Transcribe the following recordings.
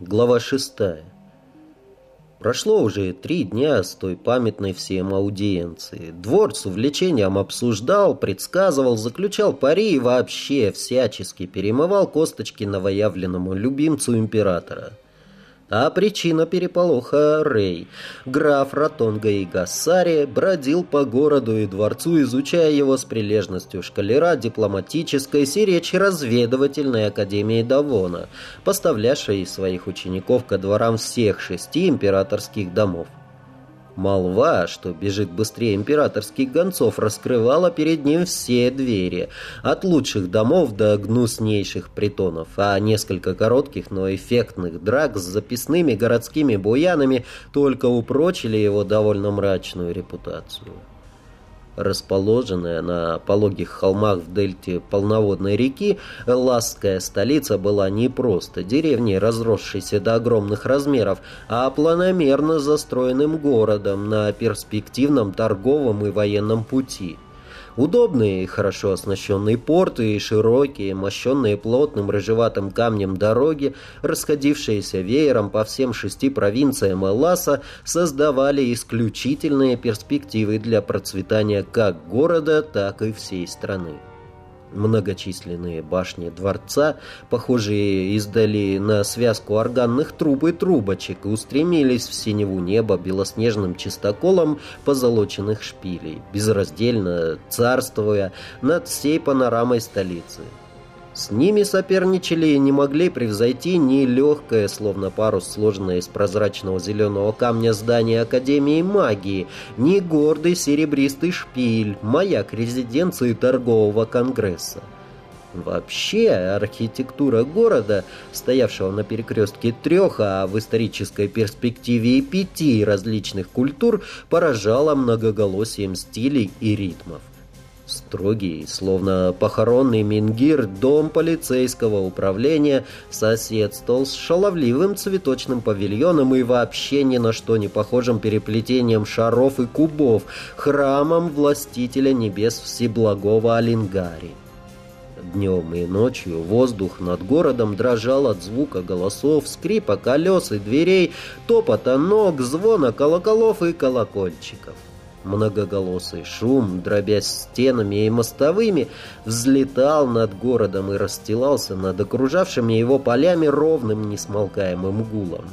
Глава шестая. Прошло уже три дня с той памятной всем аудиенции. Двор с увлечением обсуждал, предсказывал, заключал пари и вообще всячески перемывал косточки новоявленному любимцу императора. А причина переполоха Рэй. Граф Ратонга и Гассари бродил по городу и дворцу, изучая его с прилежностью шкалера дипломатической сиречи разведывательной академии Давона, поставлявшей своих учеников ко дворам всех шести императорских домов. Молва, что бежит быстрее императорских гонцов, раскрывала перед ним все двери, от лучших домов до гнуснейших притонов, а несколько коротких, но эффектных драк с записными городскими буянами только упрочили его довольно мрачную репутацию расположенная на пологих холмах в дельте полноводной реки, Ласская столица была не просто деревней, разросшейся до огромных размеров, а планомерно застроенным городом на перспективном торговом и военном пути – Удобные и хорошо оснащенные порты и широкие, мощенные плотным рыжеватым камнем дороги, расходившиеся веером по всем шести провинциям Элласа, создавали исключительные перспективы для процветания как города, так и всей страны. Многочисленные башни дворца, похожие издали на связку органных труб и трубочек, устремились в синеву неба белоснежным чистоколом позолоченных шпилей, безраздельно царствуя над всей панорамой столицы. С ними соперничали и не могли превзойти ни легкое, словно парус, сложенное из прозрачного зеленого камня здание Академии магии, ни гордый серебристый шпиль, маяк резиденции торгового конгресса. Вообще, архитектура города, стоявшего на перекрестке трех, а в исторической перспективе и пяти различных культур, поражала многоголосием стилей и ритмов. Строгий, словно похоронный мингир, дом полицейского управления соседствовал с шаловливым цветочным павильоном и вообще ни на что не похожим переплетением шаров и кубов, храмом властителя небес Всеблагого Алингари. Днем и ночью воздух над городом дрожал от звука голосов, скрипа колес и дверей, топота ног, звона колоколов и колокольчиков. Многоголосый шум, дробясь стенами и мостовыми, взлетал над городом и расстилался над окружавшими его полями ровным несмолкаемым гулом.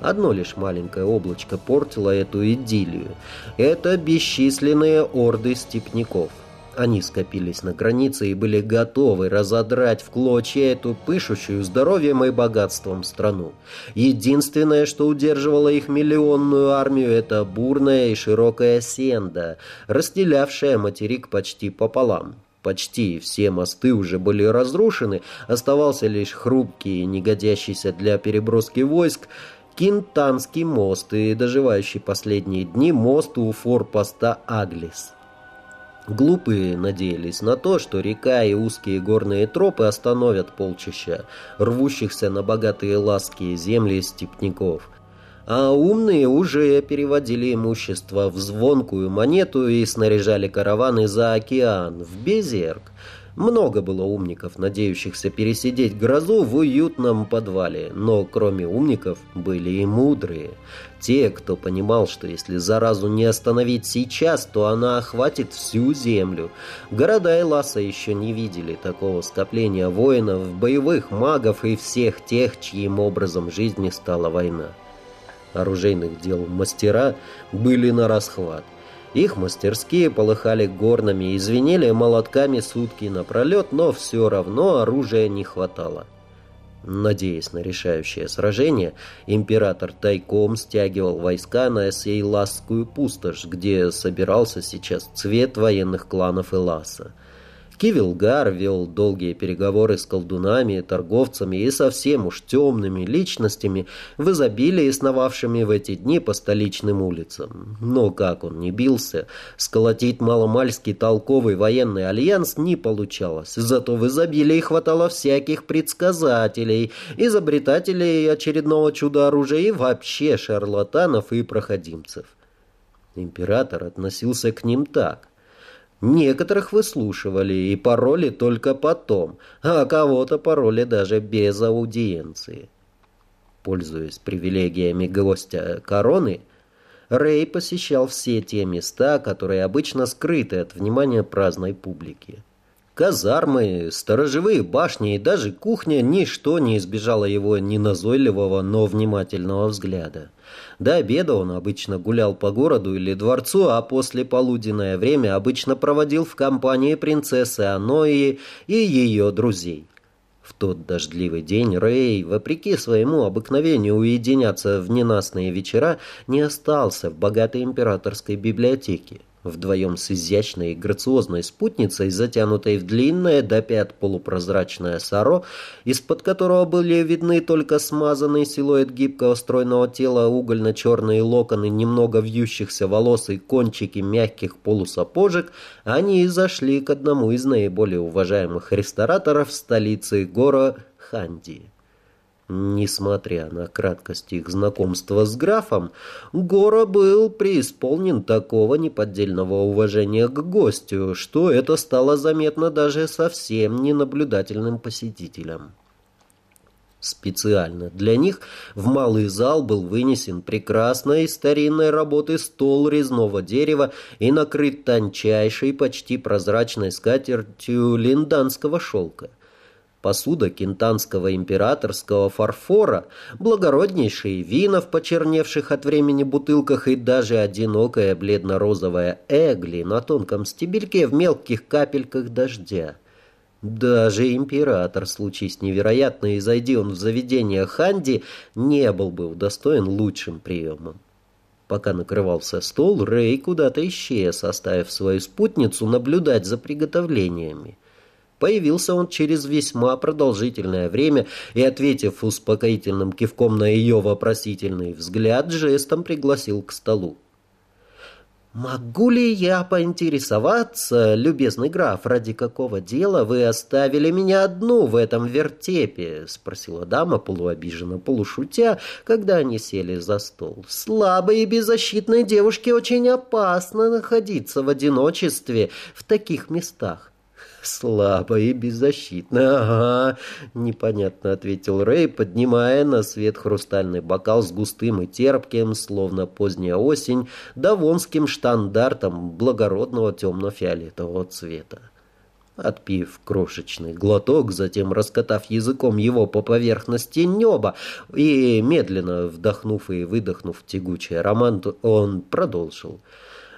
Одно лишь маленькое облачко портило эту идиллию. Это бесчисленные орды степняков. Они скопились на границе и были готовы разодрать в клочья эту пышущую здоровьем и богатством страну. Единственное, что удерживало их миллионную армию, это бурная и широкая сенда, расстелявшая материк почти пополам. Почти все мосты уже были разрушены, оставался лишь хрупкий, негодящийся для переброски войск, Кинтанский мост и доживающий последние дни мост у форпоста Аглис. Глупые надеялись на то, что река и узкие горные тропы остановят полчища, рвущихся на богатые лаские земли степняков. А умные уже переводили имущество в звонкую монету и снаряжали караваны за океан, в Безерк, много было умников, надеющихся пересидеть грозу в уютном подвале, но кроме умников были и мудрые. Те, кто понимал, что если заразу не остановить сейчас, то она охватит всю землю. Города Эласа еще не видели такого скопления воинов, боевых магов и всех тех, чьим образом жизни стала война. Оружейных дел мастера были на расхват. Их мастерские полыхали горнами и звенели молотками сутки напролет, но все равно оружия не хватало. Надеясь на решающее сражение, император тайком стягивал войска на Сейласскую пустошь, где собирался сейчас цвет военных кланов Эласа. Кивилгар вел долгие переговоры с колдунами, торговцами и совсем уж темными личностями, в изобилии сновавшими в эти дни по столичным улицам. Но как он не бился, сколотить маломальский толковый военный альянс не получалось. Зато в изобилии хватало всяких предсказателей, изобретателей очередного чудо-оружия и вообще шарлатанов и проходимцев. Император относился к ним так. Некоторых выслушивали и пароли только потом, а кого-то пароли даже без аудиенции. пользуясь привилегиями гостя короны, Рэй посещал все те места, которые обычно скрыты от внимания праздной публики. Казармы, сторожевые башни и даже кухня – ничто не избежало его неназойливого, но внимательного взгляда. До обеда он обычно гулял по городу или дворцу, а после полуденное время обычно проводил в компании принцессы Анои и ее друзей. В тот дождливый день Рэй, вопреки своему обыкновению уединяться в ненастные вечера, не остался в богатой императорской библиотеке. Вдвоем с изящной и грациозной спутницей, затянутой в длинное до пят полупрозрачное саро, из-под которого были видны только смазанный силуэт гибкого стройного тела, угольно-черные локоны, немного вьющихся волос и кончики мягких полусапожек, они зашли к одному из наиболее уважаемых рестораторов столицы Гора Ханди. Несмотря на краткость их знакомства с графом, Гора был преисполнен такого неподдельного уважения к гостю, что это стало заметно даже совсем ненаблюдательным посетителям. Специально для них в малый зал был вынесен прекрасной старинной работы стол резного дерева и накрыт тончайшей, почти прозрачной скатертью линданского шелка посуда кентанского императорского фарфора, благороднейшие вина в почерневших от времени бутылках и даже одинокая бледно-розовая эгли на тонком стебельке в мелких капельках дождя. Даже император, случись невероятно, и зайди он в заведение Ханди, не был бы удостоен лучшим приемом. Пока накрывался стол, Рэй куда-то исчез, оставив свою спутницу наблюдать за приготовлениями. Появился он через весьма продолжительное время и, ответив успокоительным кивком на ее вопросительный взгляд, жестом пригласил к столу. «Могу ли я поинтересоваться, любезный граф, ради какого дела вы оставили меня одну в этом вертепе?» — спросила дама, полуобиженно, полушутя, когда они сели за стол. «Слабой и беззащитной девушке очень опасно находиться в одиночестве в таких местах. «Слабо и беззащитно, ага», — непонятно ответил Рэй, поднимая на свет хрустальный бокал с густым и терпким, словно поздняя осень, давонским штандартом благородного темно-фиолетового цвета. Отпив крошечный глоток, затем раскатав языком его по поверхности неба и медленно вдохнув и выдохнув тягучий аромат, он продолжил —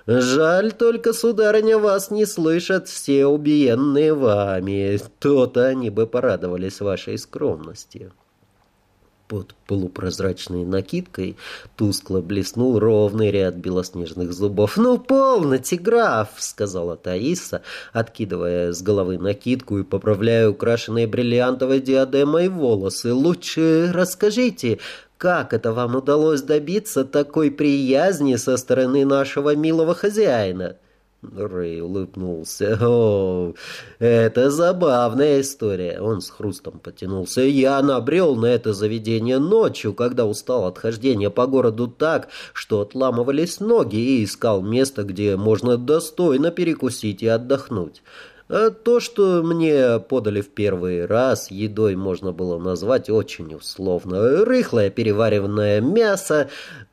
Жаль только, сударыня, вас не слышат все убиенные вами. То-то они бы порадовались вашей скромности». Под полупрозрачной накидкой тускло блеснул ровный ряд белоснежных зубов. «Ну, полноте, граф!» — сказала Таиса, откидывая с головы накидку и поправляя украшенные бриллиантовой диадемой волосы. «Лучше расскажите, как это вам удалось добиться такой приязни со стороны нашего милого хозяина?» Рэй улыбнулся. «О, это забавная история!» Он с хрустом потянулся. «Я набрел на это заведение ночью, когда устал от хождения по городу так, что отламывались ноги, и искал место, где можно достойно перекусить и отдохнуть. А то, что мне подали в первый раз, едой можно было назвать очень условно. Рыхлое переваренное мясо,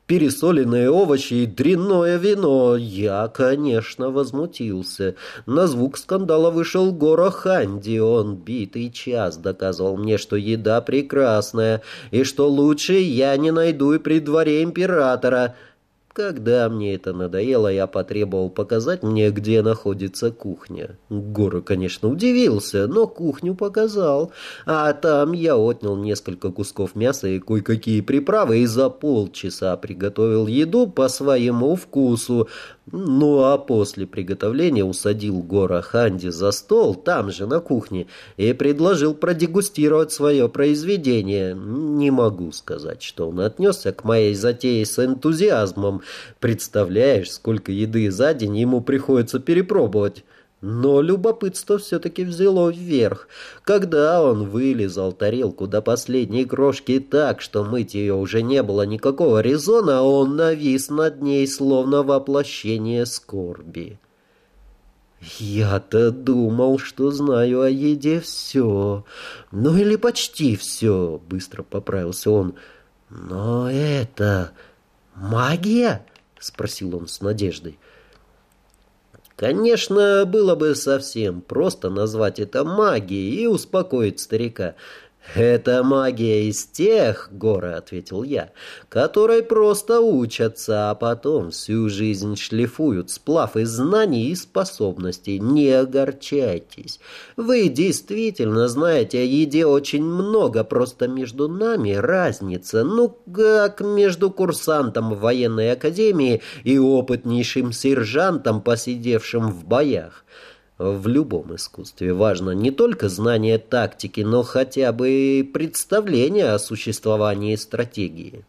пересоленные овощи и дрянное вино. Я, конечно, возмутился. На звук скандала вышел Гора Ханди. Он битый час доказывал мне, что еда прекрасная, и что лучше я не найду и при дворе императора. Когда мне это надоело, я потребовал показать мне, где находится кухня. Гора, конечно, удивился, но кухню показал. А там я отнял несколько кусков мяса и кое-какие приправы и за полчаса приготовил еду по своему вкусу. Ну а после приготовления усадил Гора Ханди за стол, там же на кухне, и предложил продегустировать свое произведение. Не могу сказать, что он отнесся к моей затее с энтузиазмом. Представляешь, сколько еды за день ему приходится перепробовать. Но любопытство все-таки взяло вверх. Когда он вылезал тарелку до последней крошки так, что мыть ее уже не было никакого резона, он навис над ней, словно воплощение скорби. «Я-то думал, что знаю о еде все. Ну или почти все», — быстро поправился он. «Но это магия?» — спросил он с надеждой. Конечно, было бы совсем просто назвать это магией и успокоить старика. «Это магия из тех, — Гора ответил я, — которой просто учатся, а потом всю жизнь шлифуют сплав из знаний и способностей. Не огорчайтесь. Вы действительно знаете о еде очень много, просто между нами разница, ну, как между курсантом военной академии и опытнейшим сержантом, посидевшим в боях. В любом искусстве важно не только знание тактики, но хотя бы представление о существовании стратегии.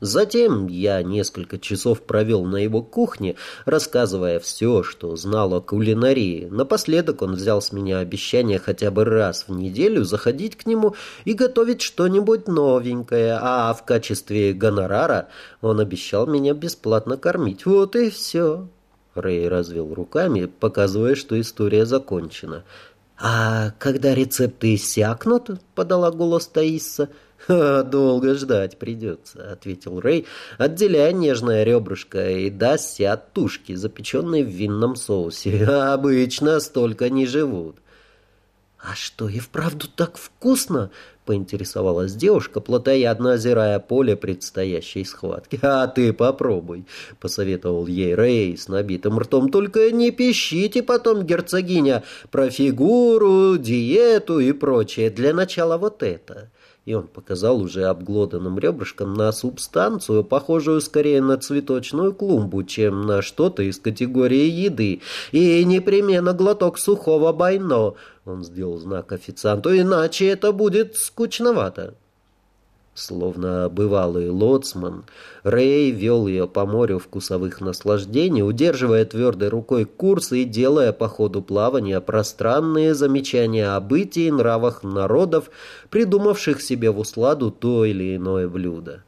Затем я несколько часов провел на его кухне, рассказывая все, что знал о кулинарии. Напоследок он взял с меня обещание хотя бы раз в неделю заходить к нему и готовить что-нибудь новенькое, а в качестве гонорара он обещал меня бесплатно кормить. Вот и все. Рэй развел руками, показывая, что история закончена. «А когда рецепты иссякнут?» — подала голос Таисса. «Долго ждать придется», — ответил Рэй, отделяя нежное ребрышко и дасси от тушки, запеченной в винном соусе. «Обычно столько не живут». «А что, и вправду так вкусно?» — поинтересовалась девушка, плотоядно озирая поле предстоящей схватки. «А ты попробуй», — посоветовал ей Рэй с набитым ртом. «Только не пищите потом, герцогиня, про фигуру, диету и прочее. Для начала вот это». И он показал уже обглоданным ребрышком на субстанцию, похожую скорее на цветочную клумбу, чем на что-то из категории еды. И непременно глоток сухого байно. Он сделал знак официанту, иначе это будет скучновато. Словно бывалый лоцман, Рэй вел ее по морю вкусовых наслаждений, удерживая твердой рукой курс и делая по ходу плавания пространные замечания о бытии и нравах народов, придумавших себе в усладу то или иное блюдо.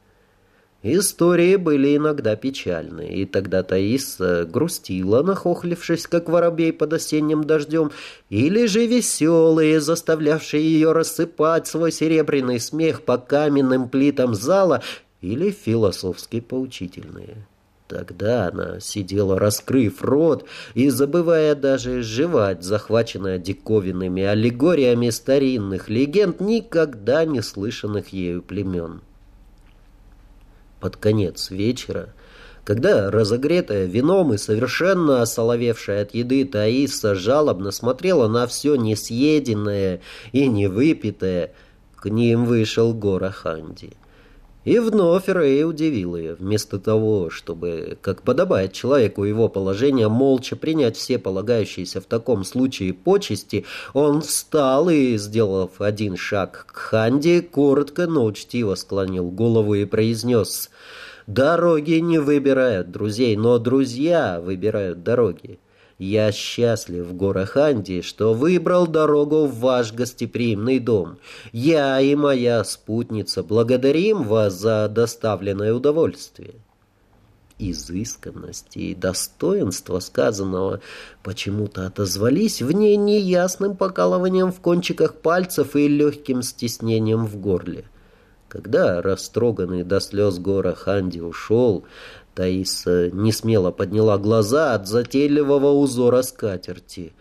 Истории были иногда печальные, и тогда Таиса грустила, нахохлившись, как воробей под осенним дождем, или же веселые, заставлявшие ее рассыпать свой серебряный смех по каменным плитам зала, или философски поучительные. Тогда она сидела, раскрыв рот и забывая даже жевать, захваченная диковинными аллегориями старинных легенд, никогда не слышанных ею племен под конец вечера, когда разогретая вином и совершенно осоловевшая от еды Таиса жалобно смотрела на все несъеденное и невыпитое, к ним вышел Гора Ханди. И вновь Рэй удивил ее. Вместо того, чтобы, как подобает человеку его положения, молча принять все полагающиеся в таком случае почести, он встал и, сделав один шаг к Ханди, коротко, но учтиво склонил голову и произнес «Дороги не выбирают друзей, но друзья выбирают дороги». Я счастлив, Гораханди, что выбрал дорогу в ваш гостеприимный дом. Я и моя спутница благодарим вас за доставленное удовольствие». Изысканность и достоинство сказанного почему-то отозвались в ней неясным покалыванием в кончиках пальцев и легким стеснением в горле. Когда растроганный до слез гора Ханди ушел, Таиса несмело подняла глаза от затейливого узора скатерти.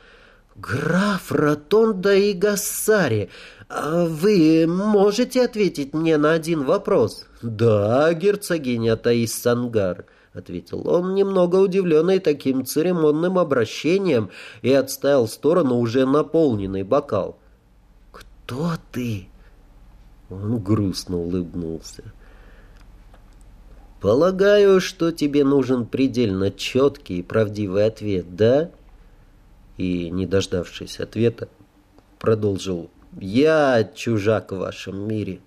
«Граф Ротонда и Гассари, а вы можете ответить мне на один вопрос?» «Да, герцогиня Таис Сангар», — ответил он, немного удивленный таким церемонным обращением, и отставил в сторону уже наполненный бокал. «Кто ты?» Он грустно улыбнулся. «Полагаю, что тебе нужен предельно четкий и правдивый ответ, да?» И, не дождавшись ответа, продолжил. «Я чужак в вашем мире».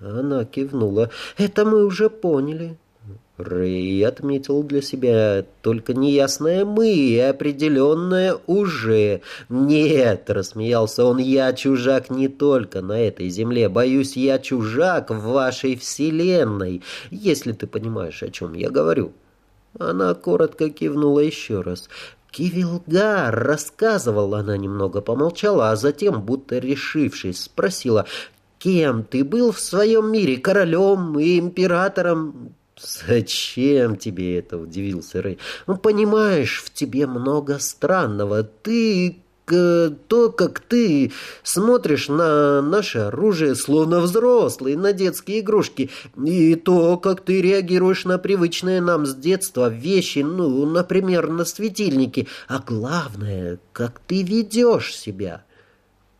Она кивнула. «Это мы уже поняли». Рэй отметил для себя только неясное «мы» и определенное «уже». «Нет», — рассмеялся он, — «я чужак не только на этой земле. Боюсь, я чужак в вашей вселенной, если ты понимаешь, о чем я говорю». Она коротко кивнула еще раз. «Кивилгар!» — рассказывала она, немного помолчала, а затем, будто решившись, спросила, Кем ты был в своем мире? Королем и императором? «Зачем тебе это?» — удивился Рэй. «Ну, понимаешь, в тебе много странного. Ты то, как ты смотришь на наше оружие, словно взрослый, на детские игрушки, и то, как ты реагируешь на привычные нам с детства вещи, ну, например, на светильники, а главное, как ты ведешь себя».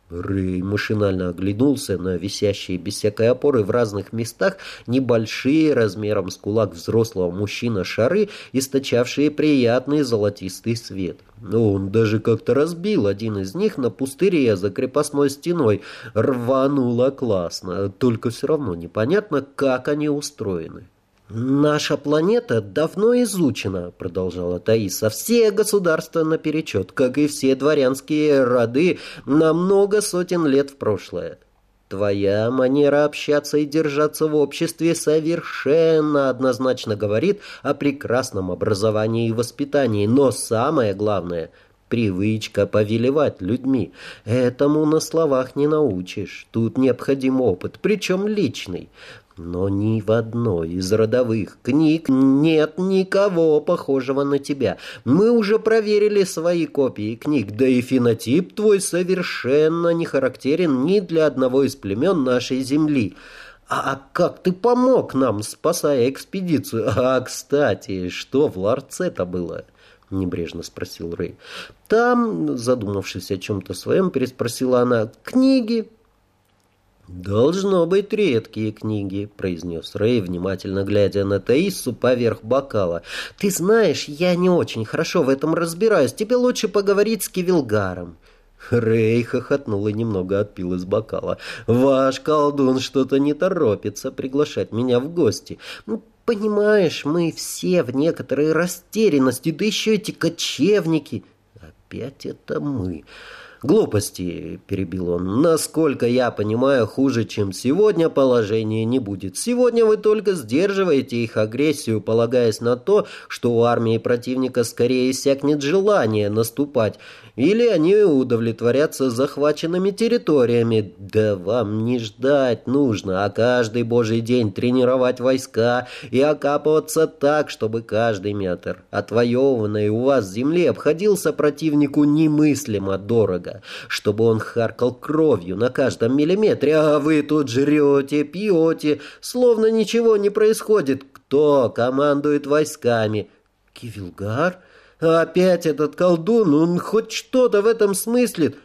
Рэй машинально оглянулся на висящие без всякой опоры в разных местах небольшие размером с кулак взрослого мужчина шары, источавшие приятный золотистый свет. Он даже как-то разбил один из них на пустыре за крепостной стеной. Рвануло классно, только все равно непонятно, как они устроены. «Наша планета давно изучена», — продолжала Таиса. «Все государства наперечет, как и все дворянские роды, на много сотен лет в прошлое. Твоя манера общаться и держаться в обществе совершенно однозначно говорит о прекрасном образовании и воспитании, но самое главное — привычка повелевать людьми. Этому на словах не научишь. Тут необходим опыт, причем личный. Но ни в одной из родовых книг нет никого похожего на тебя. Мы уже проверили свои копии книг, да и фенотип твой совершенно не характерен ни для одного из племен нашей земли. А как ты помог нам, спасая экспедицию? А, кстати, что в ларце-то было?» — небрежно спросил Рэй. «Там, задумавшись о чем-то своем, переспросила она, книги, «Должно быть редкие книги», — произнес Рэй, внимательно глядя на Таису поверх бокала. «Ты знаешь, я не очень хорошо в этом разбираюсь. Тебе лучше поговорить с Кивилгаром». Рэй хохотнул и немного отпил из бокала. «Ваш колдун что-то не торопится приглашать меня в гости. Ну, понимаешь, мы все в некоторой растерянности, да еще эти кочевники». «Опять это мы». «Глупости», — перебил он. «Насколько я понимаю, хуже, чем сегодня, положение не будет. Сегодня вы только сдерживаете их агрессию, полагаясь на то, что у армии противника скорее иссякнет желание наступать, или они удовлетворятся захваченными территориями. Да вам не ждать нужно, а каждый божий день тренировать войска и окапываться так, чтобы каждый метр отвоеванной у вас земли обходился противнику немыслимо дорого, чтобы он харкал кровью на каждом миллиметре, а вы тут жрете, пьете, словно ничего не происходит. Кто командует войсками? Кивилгар? опять этот колдун, он хоть что-то в этом смыслит.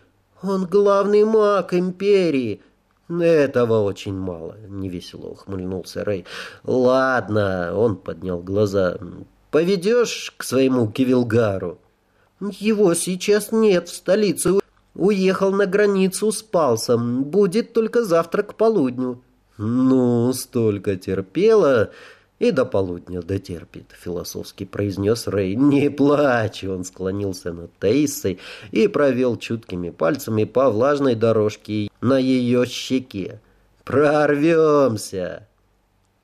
Он главный маг империи. Этого очень мало, невесело ухмыльнулся Рэй. Ладно, он поднял глаза. Поведешь к своему Кивилгару? Его сейчас нет в столице. Уехал на границу с Палсом. Будет только завтра к полудню. Ну, столько терпела и до полудня дотерпит», — философски произнес Рэй. «Не плачь!» — он склонился над Таисой и провел чуткими пальцами по влажной дорожке на ее щеке. «Прорвемся!»